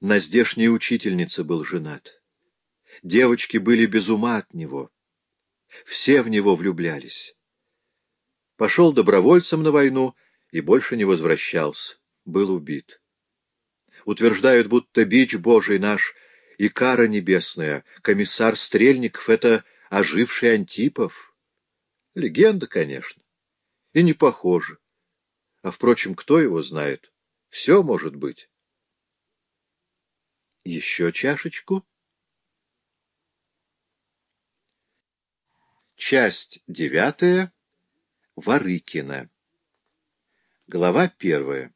на здешней учительнице был женат. Девочки были без ума от него. Все в него влюблялись. Пошел добровольцем на войну и больше не возвращался. Был убит. Утверждают, будто бич Божий наш и кара небесная, комиссар Стрельников — это оживший Антипов. Легенда, конечно, и не похоже. А, впрочем, кто его знает? Все может быть. Еще чашечку? Часть девятая. Варыкина. Глава первая.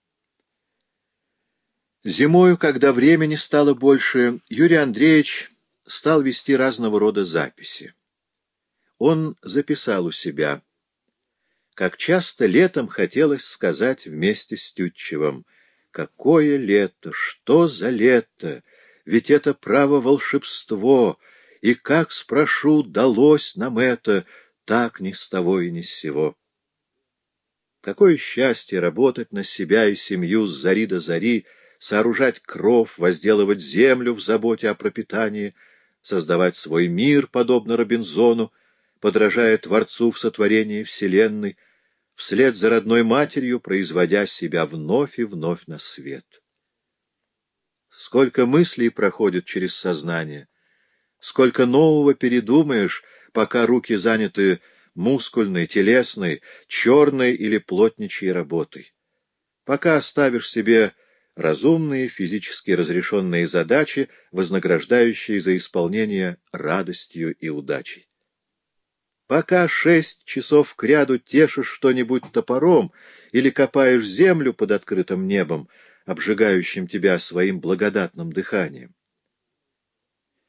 Зимою, когда времени стало больше, Юрий Андреевич стал вести разного рода записи. Он записал у себя, как часто летом хотелось сказать вместе с Тютчевым, «Какое лето! Что за лето! Ведь это право волшебство!» И как, спрошу, далось нам это, так ни с того и ни с сего. Какое счастье работать на себя и семью с зари до зари, сооружать кров, возделывать землю в заботе о пропитании, создавать свой мир, подобно Робинзону, подражая Творцу в сотворении Вселенной, вслед за родной матерью производя себя вновь и вновь на свет. Сколько мыслей проходит через сознание, сколько нового передумаешь, пока руки заняты мускульной, телесной, черной или плотничьей работой. Пока оставишь себе разумные, физически разрешенные задачи, вознаграждающие за исполнение радостью и удачей. Пока шесть часов кряду тешишь что-нибудь топором или копаешь землю под открытым небом, обжигающим тебя своим благодатным дыханием.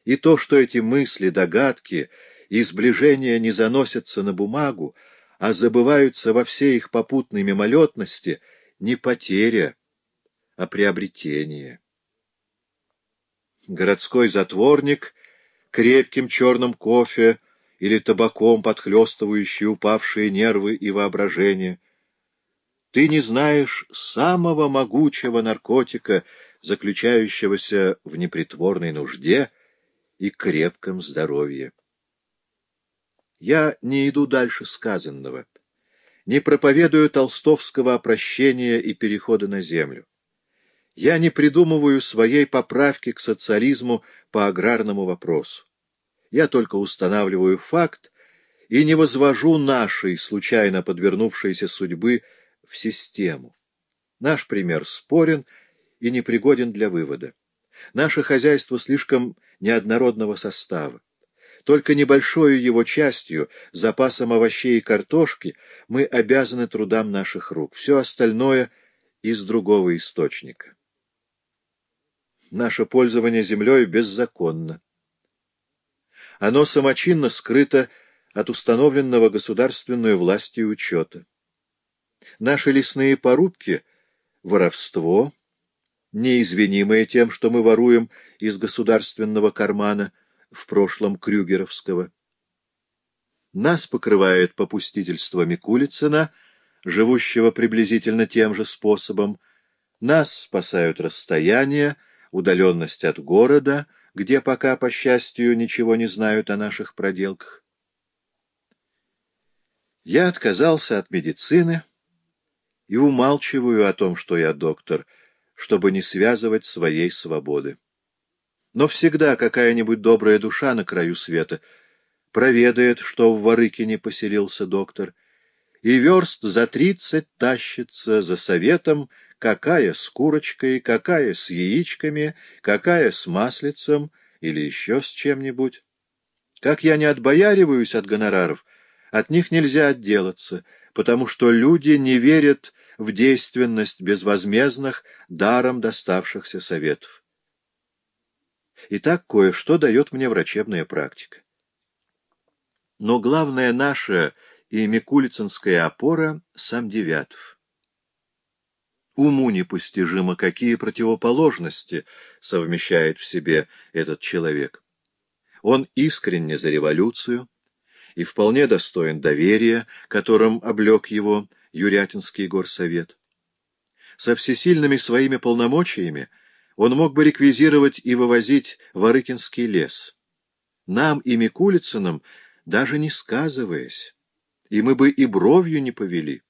И то, что эти мысли, догадки и сближения не заносятся на бумагу, а забываются во всей их попутной мимолетности, не потеря, а приобретение. Городской затворник крепким черным кофе или табаком подхлестывающий упавшие нервы и воображение. Ты не знаешь самого могучего наркотика, заключающегося в непритворной нужде и крепком здоровье. Я не иду дальше сказанного, не проповедую толстовского опрощения и перехода на землю. Я не придумываю своей поправки к социализму по аграрному вопросу. Я только устанавливаю факт и не возвожу нашей, случайно подвернувшейся судьбы, в систему. Наш пример спорен и непригоден для вывода. Наше хозяйство слишком неоднородного состава. Только небольшой его частью, запасом овощей и картошки, мы обязаны трудам наших рук. Все остальное — из другого источника. Наше пользование землей беззаконно. Оно самочинно скрыто от установленного государственной властью учета. Наши лесные порубки — воровство, неизвинимое тем, что мы воруем из государственного кармана, в прошлом Крюгеровского. Нас покрывает попустительство Микулицына, живущего приблизительно тем же способом. Нас спасают расстояние, удаленность от города — где пока, по счастью, ничего не знают о наших проделках. Я отказался от медицины и умалчиваю о том, что я доктор, чтобы не связывать своей свободы. Но всегда какая-нибудь добрая душа на краю света проведает, что в Ворыкине поселился доктор, и верст за тридцать тащится за советом, какая с курочкой, какая с яичками, какая с маслицем или еще с чем-нибудь. Как я не отбояриваюсь от гонораров, от них нельзя отделаться, потому что люди не верят в действенность безвозмездных, даром доставшихся советов. Итак, кое-что дает мне врачебная практика. Но главная наша и Микулицинская опора — сам Девятов. Уму непостижимо, какие противоположности совмещает в себе этот человек. Он искренне за революцию и вполне достоин доверия, которым облег его Юрятинский горсовет. Со всесильными своими полномочиями Он мог бы реквизировать и вывозить в Арыкинский лес. Нам и Микулицыным даже не сказываясь, и мы бы и бровью не повели.